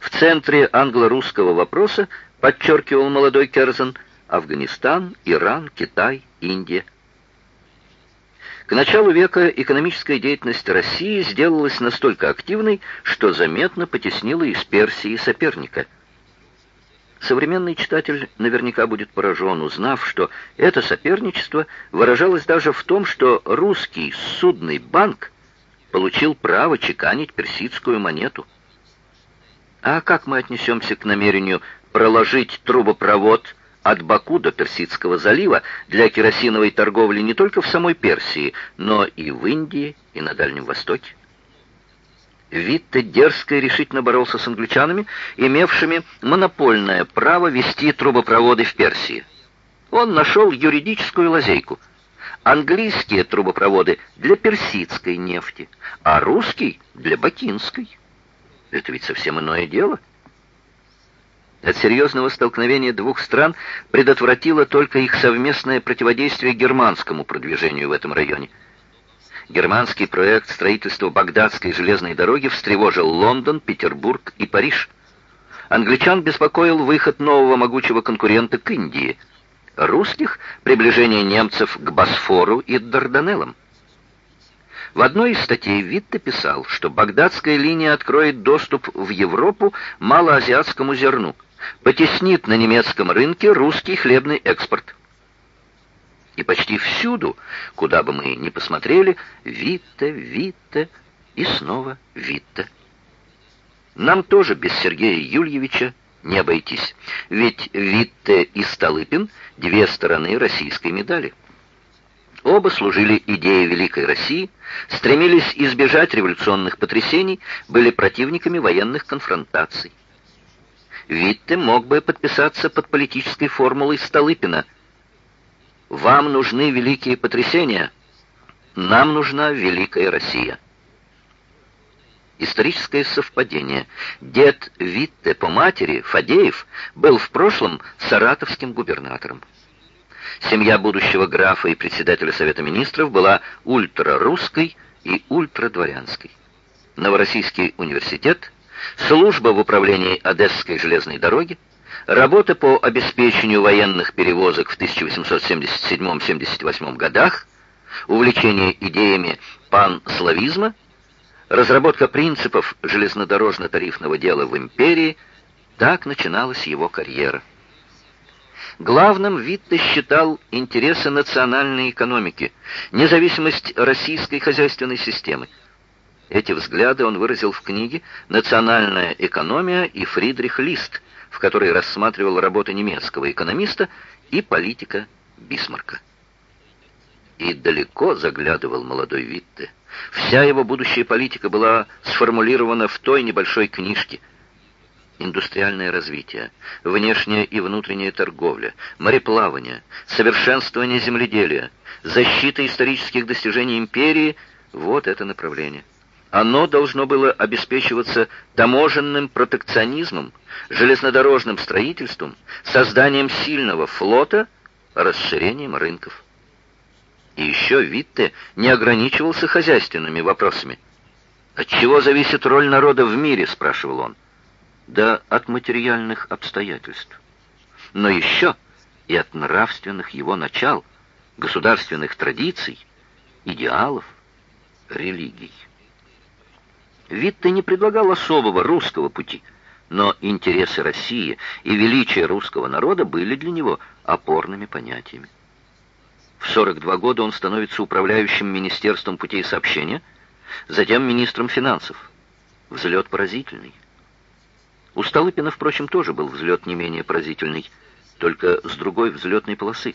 В центре англо-русского вопроса, подчеркивал молодой Керзен, Афганистан, Иран, Китай, Индия. К началу века экономическая деятельность России сделалась настолько активной, что заметно потеснила из Персии соперника. Современный читатель наверняка будет поражен, узнав, что это соперничество выражалось даже в том, что русский судный банк получил право чеканить персидскую монету. А как мы отнесемся к намерению проложить трубопровод от Баку до Персидского залива для керосиновой торговли не только в самой Персии, но и в Индии и на Дальнем Востоке? Витте дерзко и решительно боролся с англичанами, имевшими монопольное право вести трубопроводы в Персии. Он нашел юридическую лазейку. Английские трубопроводы для персидской нефти, а русский для бакинской. Это ведь совсем иное дело. От серьезного столкновения двух стран предотвратило только их совместное противодействие германскому продвижению в этом районе. Германский проект строительства Багдадской железной дороги встревожил Лондон, Петербург и Париж. Англичан беспокоил выход нового могучего конкурента к Индии. Русских — приближение немцев к Босфору и Дарданеллам. В одной из статей Витте писал, что багдадская линия откроет доступ в Европу малоазиатскому зерну, потеснит на немецком рынке русский хлебный экспорт. И почти всюду, куда бы мы ни посмотрели, Витте, Витте и снова Витте. Нам тоже без Сергея Юльевича не обойтись, ведь Витте и Столыпин — две стороны российской медали. Оба служили идее Великой России, стремились избежать революционных потрясений, были противниками военных конфронтаций. Витте мог бы подписаться под политической формулой Столыпина «Вам нужны великие потрясения, нам нужна Великая Россия». Историческое совпадение. Дед Витте по матери, Фадеев, был в прошлом саратовским губернатором. Семья будущего графа и председателя Совета Министров была ультрарусской и ультрадворянской. Новороссийский университет, служба в управлении Одесской железной дороги, работа по обеспечению военных перевозок в 1877-78 годах, увлечение идеями панславизма, разработка принципов железнодорожно-тарифного дела в империи – так начиналась его карьера. Главным Витте считал интересы национальной экономики, независимость российской хозяйственной системы. Эти взгляды он выразил в книге «Национальная экономия» и «Фридрих Лист», в которой рассматривал работы немецкого экономиста и политика Бисмарка. И далеко заглядывал молодой Витте. Вся его будущая политика была сформулирована в той небольшой книжке – индустриальное развитие, внешняя и внутренняя торговля, мореплавание, совершенствование земледелия, защита исторических достижений империи – вот это направление. Оно должно было обеспечиваться таможенным протекционизмом, железнодорожным строительством, созданием сильного флота, расширением рынков. И еще Витте не ограничивался хозяйственными вопросами. «От чего зависит роль народа в мире?» – спрашивал он да от материальных обстоятельств, но еще и от нравственных его начал, государственных традиций, идеалов, религий. Витте не предлагал особого русского пути, но интересы России и величие русского народа были для него опорными понятиями. В 42 года он становится управляющим Министерством путей сообщения, затем министром финансов. Взлет поразительный. У Столыпина, впрочем, тоже был взлет не менее поразительный, только с другой взлетной полосы.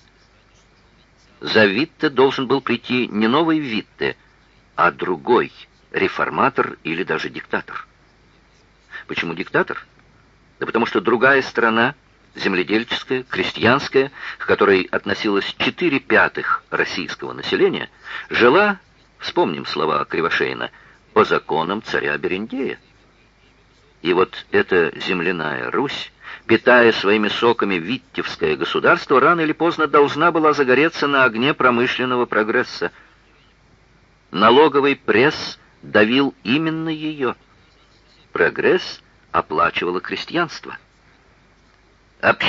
За Витте должен был прийти не новый Витте, а другой реформатор или даже диктатор. Почему диктатор? Да потому что другая страна, земледельческая, крестьянская, к которой относилось 4 пятых российского населения, жила, вспомним слова Кривошеина, по законам царя Берендея. И вот эта земляная Русь, питая своими соками Виттевское государство, рано или поздно должна была загореться на огне промышленного прогресса. Налоговый пресс давил именно ее. Прогресс оплачивало крестьянство. Община